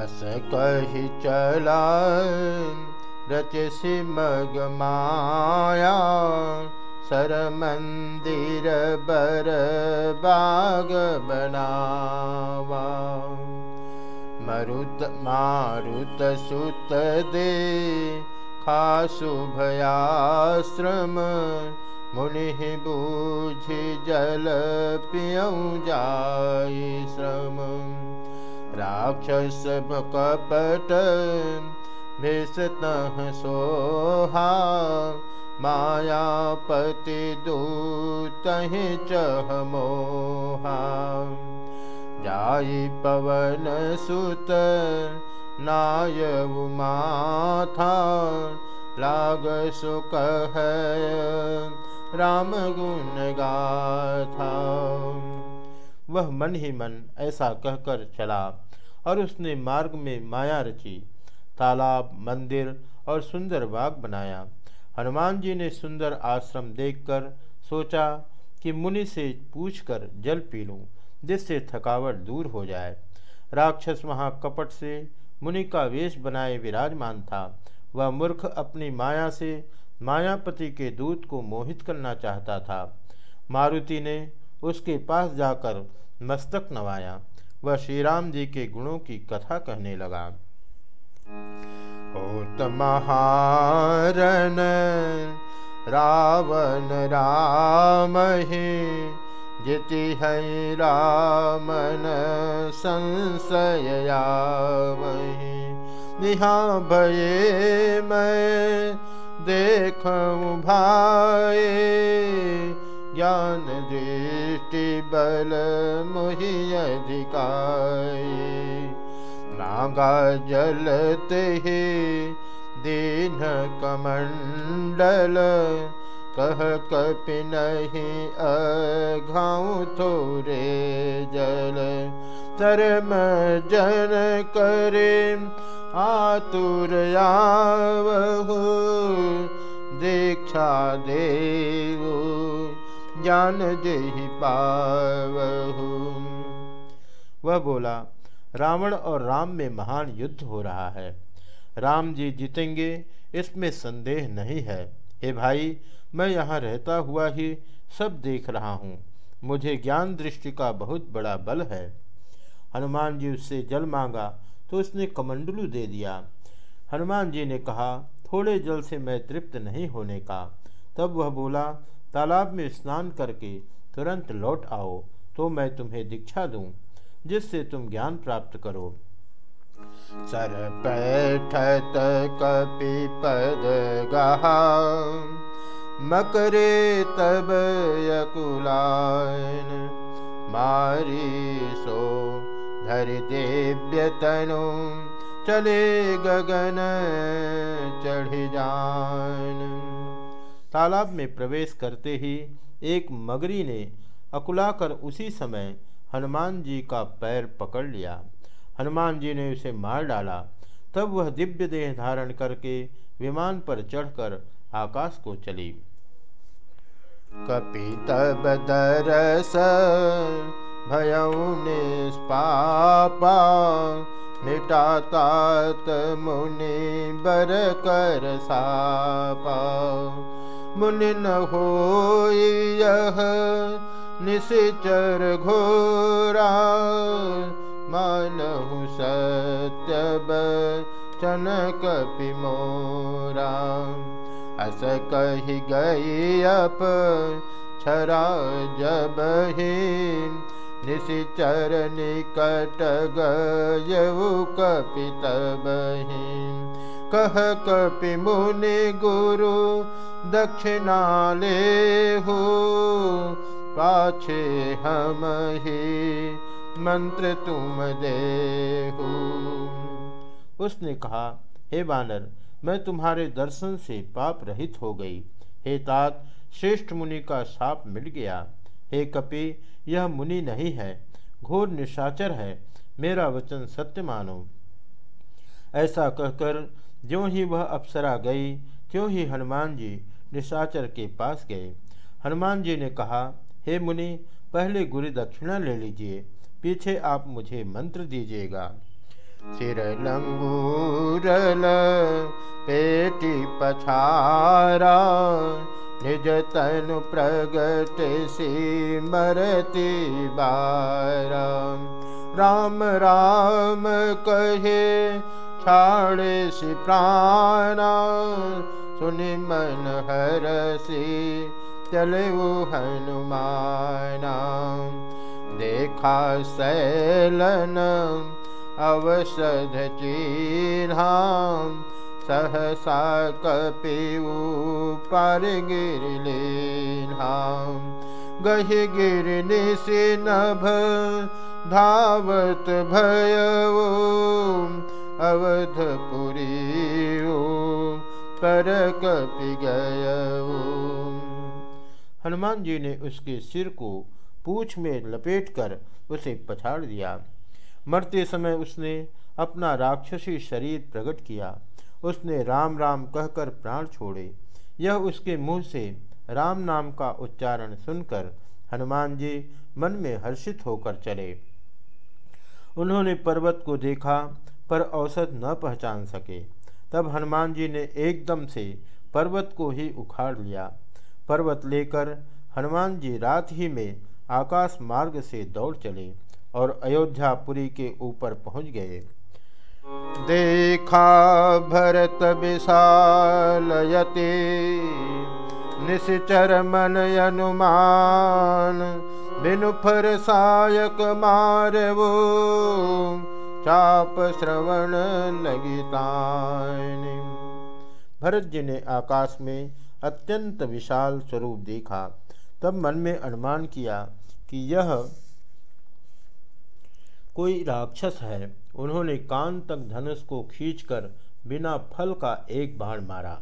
हस कही चला रच सिमग माया बर बाग बनावा। मरुत मारुत सुत दे भयाश्रम मुनि बूझ जल पियऊ जाय श्रम राक्षस कपट भेषतः सोहा मायापति दूतहि चह मोहा जाई पवन सुत नाय माथा लाग सुख राम गुण गाथा वह मन ही मन ऐसा कहकर चला और उसने मार्ग में माया रची, तालाब, मंदिर और सुंदर बाग बनाया। हनुमान जी ने सुंदर आश्रम देखकर सोचा कि मुनि से पूछकर जल पी लूँ, जिससे थकावट दूर हो जाए। राक्षस वहाँ कपट से मुनि का वेश बनाए विराजमान था। वह मूर्ख अपनी माया से मायापति के दूत को मोहित करना चाहता था। मारुति ने उसके पास जाकर मस्तक नवाया। वह श्री राम जी के गुणों की कथा कहने लगा। होत महारन, रावण राम जिति है रामन संशया निहा भये मैं देख भाई ज्ञान दृष्टि बल मोहि अधिकाई नागा जलते ही दीन कमंडल कह कपि नहीं अघाऊ थोरे जल। धर्म जन करे आतुर आवहु दीक्षा देव ज्ञान जही पावहु। वह बोला, रावण और राम में महान युद्ध हो रहा है। राम जी जीतेंगे, इसमें संदेह नहीं है। हे भाई, मैं यहाँ रहता हुआ ही सब देख रहा हूँ। मुझे ज्ञान दृष्टि का बहुत बड़ा बल है। हनुमान जी उससे जल मांगा तो उसने कमंडलू दे दिया। हनुमान जी ने कहा, थोड़े जल से मैं तृप्त नहीं होने का। तब वह बोला तालाब में स्नान करके तुरंत लौट आओ तो मैं तुम्हें दीक्षा दूँ, जिससे तुम ज्ञान प्राप्त करो। सर पैठत कपि पद गहा, मकरे तब यकुलायन मारी सो धर दिव्य तनु, चले गगन चढ़ जान। तालाब में प्रवेश करते ही एक मगरी ने अकुलाकर उसी समय हनुमान जी का पैर पकड़ लिया। हनुमान जी ने उसे मार डाला। तब वह दिव्य देह धारण करके विमान पर चढ़कर आकाश को चली। कपि तब दरस भयऊ निष्पापा, मिटा तात मुनि बर कर सापा। मुनि न हो यह निशिचर घोरा। मानहु सत्यब कपि मोरा। अस कही गई अप छरा जब ही निशिचर निकट गयऊ कपितब कह कपि मुनि गुरु, दक्षिणाले हो। पाछे हम ही मंत्र तुम दे उसने कहा, हे बानर, मैं तुम्हारे दर्शन से पाप रहित हो गई। हे तात, श्रेष्ठ मुनि का साप मिट गया। हे कपि, यह मुनि नहीं है, घोर निशाचर है। मेरा वचन सत्य मानो। ऐसा कहकर ज्यों ही वह अप्सरा गई, त्यों ही हनुमान जी निशाचर के पास गए। हनुमान जी ने कहा, हे मुनि, पहले गुरु दक्षिणा ले लीजिए, पीछे आप मुझे मंत्र दीजिएगा। सिर लंगूरल पेटी पछारा निज तनु प्रगट सी मरती बारा। राम राम कहे छाड़े सि प्राणा। सुनि मन हरसी चले हनुमाना। देखा सैलन अवसध चिन्हा। सहसा कपिऊ पर गिर गिरलीन्हा गहि गिरनि से नभ धावत भयऊ। अवधपुरी पर कपि हनुमान जी ने उसके सिर को पूछ में लपेटकर उसे पछाड़ दिया। मरते समय उसने अपना राक्षसी शरीर प्रकट किया। उसने राम राम कहकर प्राण छोड़े। यह उसके मुँह से राम नाम का उच्चारण सुनकर हनुमान जी मन में हर्षित होकर चले। उन्होंने पर्वत को देखा पर औसत न पहचान सके। तब हनुमान जी ने एकदम से पर्वत को ही उखाड़ लिया। पर्वत लेकर हनुमान जी रात ही में आकाश मार्ग से दौड़ चले और अयोध्यापुरी के ऊपर पहुँच गए। देखा भरत विशालयते, निश्चर मन अनुमान बिनु फर सायक मारवो। चाप श्रवण लगितान भरत जी ने आकाश में अत्यंत विशाल स्वरूप देखा। तब मन में अनुमान किया कि यह कोई राक्षस है। उन्होंने कान तक धनुष को खींचकर बिना फल का एक बाण मारा।